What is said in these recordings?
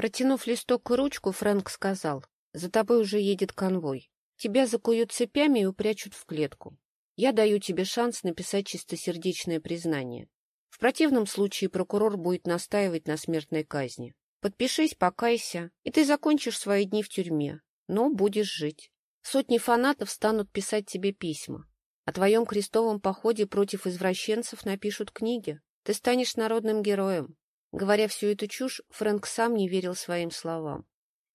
Протянув листок и ручку, Фрэнк сказал, «За тобой уже едет конвой. Тебя закуют цепями и упрячут в клетку. Я даю тебе шанс написать чистосердечное признание. В противном случае прокурор будет настаивать на смертной казни. Подпишись, покайся, и ты закончишь свои дни в тюрьме, но будешь жить. Сотни фанатов станут писать тебе письма. О твоем крестовом походе против извращенцев напишут книги. Ты станешь народным героем. Говоря всю эту чушь, Фрэнк сам не верил своим словам.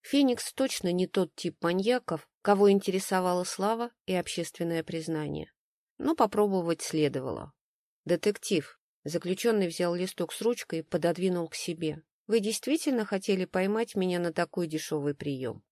Феникс точно не тот тип маньяков, кого интересовала слава и общественное признание. Но попробовать следовало. «Детектив», Заключенный взял листок с ручкой и пододвинул к себе. «Вы действительно хотели поймать меня на такой дешевый прием?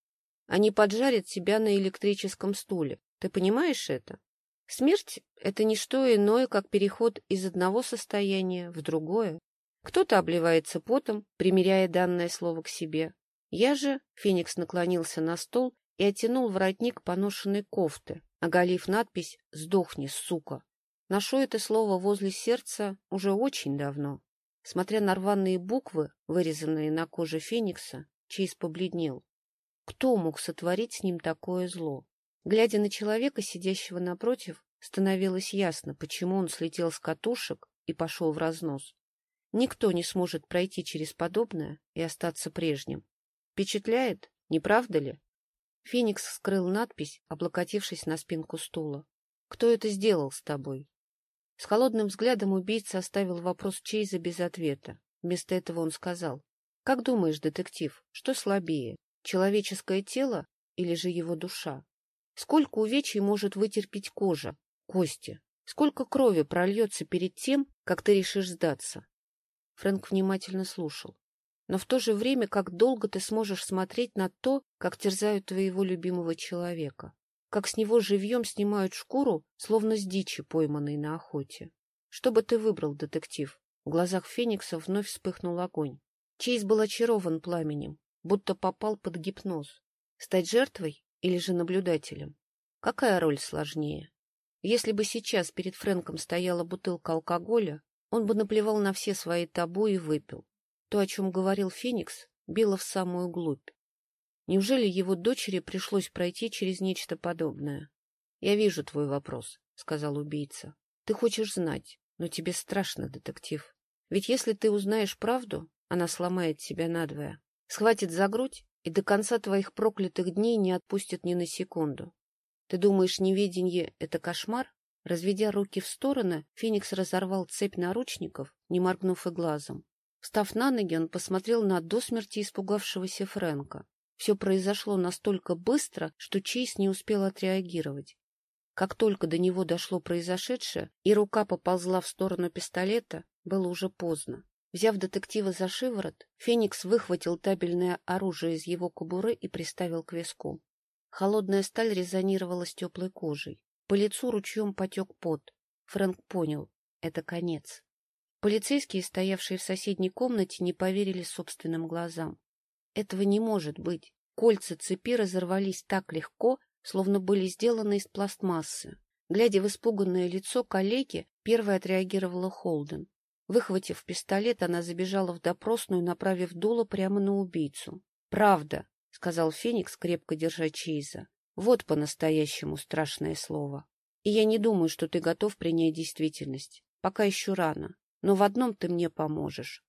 Они поджарят тебя на электрическом стуле. Ты понимаешь это? Смерть — это не что иное, как переход из одного состояния в другое. Кто-то обливается потом, примеряя данное слово к себе. Я же, Феникс наклонился на стол и оттянул воротник поношенной кофты, оголив надпись «Сдохни, сука!» Ношу это слово возле сердца уже очень давно. Смотря на рваные буквы, вырезанные на коже Феникса, Чейз побледнел. Кто мог сотворить с ним такое зло? Глядя на человека, сидящего напротив, становилось ясно, почему он слетел с катушек и пошел в разнос. Никто не сможет пройти через подобное и остаться прежним. Впечатляет, не правда ли? Феникс скрыл надпись, облокотившись на спинку стула. «Кто это сделал с тобой?» С холодным взглядом убийца оставил вопрос Чейза без ответа. Вместо этого он сказал. — Как думаешь, детектив, что слабее, человеческое тело или же его душа? Сколько увечий может вытерпеть кожа, кости? Сколько крови прольется перед тем, как ты решишь сдаться? Фрэнк внимательно слушал. Но в то же время, как долго ты сможешь смотреть на то, как терзают твоего любимого человека? как с него живьем снимают шкуру, словно с дичи, пойманной на охоте. Что бы ты выбрал, детектив? В глазах Феникса вновь вспыхнул огонь. Чейз был очарован пламенем, будто попал под гипноз. Стать жертвой или же наблюдателем? Какая роль сложнее? Если бы сейчас перед Фрэнком стояла бутылка алкоголя, он бы наплевал на все свои табу и выпил. То, о чем говорил Феникс, било в самую глубь. Неужели его дочери пришлось пройти через нечто подобное? — Я вижу твой вопрос, — сказал убийца. — Ты хочешь знать, но тебе страшно, детектив. Ведь если ты узнаешь правду, она сломает тебя надвое, схватит за грудь и до конца твоих проклятых дней не отпустит ни на секунду. Ты думаешь, неведенье — это кошмар? Разведя руки в стороны, Феникс разорвал цепь наручников, не моргнув и глазом. Встав на ноги, он посмотрел на до смерти испугавшегося Фрэнка. Все произошло настолько быстро, что Чейз не успел отреагировать. Как только до него дошло произошедшее, и рука поползла в сторону пистолета, было уже поздно. Взяв детектива за шиворот, Феникс выхватил табельное оружие из его кобуры и приставил к виску. Холодная сталь резонировала с теплой кожей. По лицу ручьем потек пот. Фрэнк понял — это конец. Полицейские, стоявшие в соседней комнате, не поверили собственным глазам. Этого не может быть. Кольца цепи разорвались так легко, словно были сделаны из пластмассы. Глядя в испуганное лицо коллеги, первой отреагировала Холден. Выхватив пистолет, она забежала в допросную, направив дуло прямо на убийцу. «Правда», — сказал Феникс, крепко держа Чейза. «Вот по-настоящему страшное слово. И я не думаю, что ты готов принять действительность. Пока еще рано. Но в одном ты мне поможешь».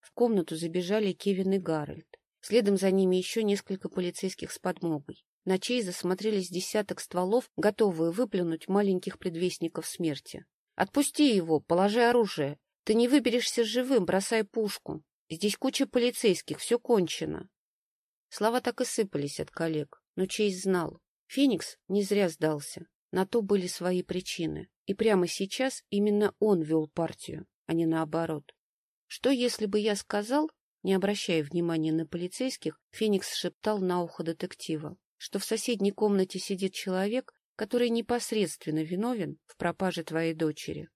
В комнату забежали Кевин и Гарольд. Следом за ними еще несколько полицейских с подмогой. На Чейза смотрелись десяток стволов, готовые выплюнуть маленьких предвестников смерти. «Отпусти его, положи оружие. Ты не выберешься живым, бросай пушку. Здесь куча полицейских, все кончено». Слова так и сыпались от коллег, но Чейз знал. Феникс не зря сдался. На то были свои причины. И прямо сейчас именно он вел партию, а не наоборот. Что, если бы я сказал, не обращая внимания на полицейских, Феникс шептал на ухо детектива, что в соседней комнате сидит человек, который непосредственно виновен в пропаже твоей дочери.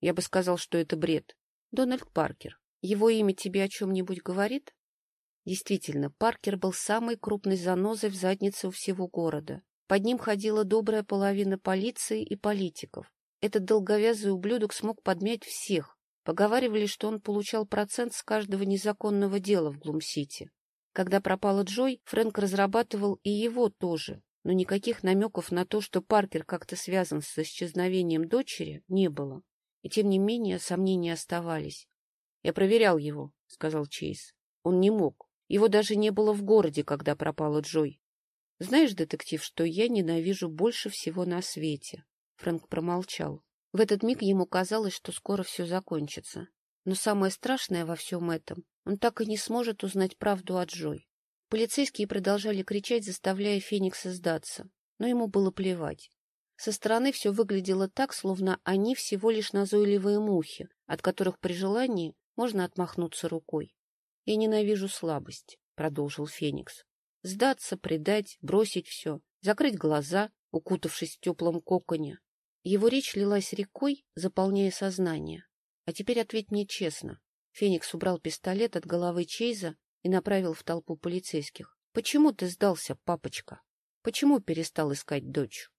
Я бы сказал, что это бред. Дональд Паркер. Его имя тебе о чем-нибудь говорит? Действительно, Паркер был самой крупной занозой в заднице у всего города. Под ним ходила добрая половина полиции и политиков. Этот долговязый ублюдок смог подмять всех, Поговаривали, что он получал процент с каждого незаконного дела в Глум-Сити. Когда пропала Джой, Фрэнк разрабатывал и его тоже, но никаких намеков на то, что Паркер как-то связан с исчезновением дочери, не было. И тем не менее сомнения оставались. — Я проверял его, — сказал Чейз. Он не мог. Его даже не было в городе, когда пропала Джой. — Знаешь, детектив, что я ненавижу больше всего на свете? Фрэнк промолчал. В этот миг ему казалось, что скоро все закончится. Но самое страшное во всем этом, он так и не сможет узнать правду о Джой. Полицейские продолжали кричать, заставляя Феникса сдаться, но ему было плевать. Со стороны все выглядело так, словно они всего лишь назойливые мухи, от которых при желании можно отмахнуться рукой. — Я ненавижу слабость, — продолжил Феникс. — Сдаться, предать, бросить все, закрыть глаза, укутавшись в теплом коконе. Его речь лилась рекой, заполняя сознание. А теперь ответь мне честно. Феникс убрал пистолет от головы Чейза и направил в толпу полицейских. Почему ты сдался, папочка? Почему перестал искать дочь?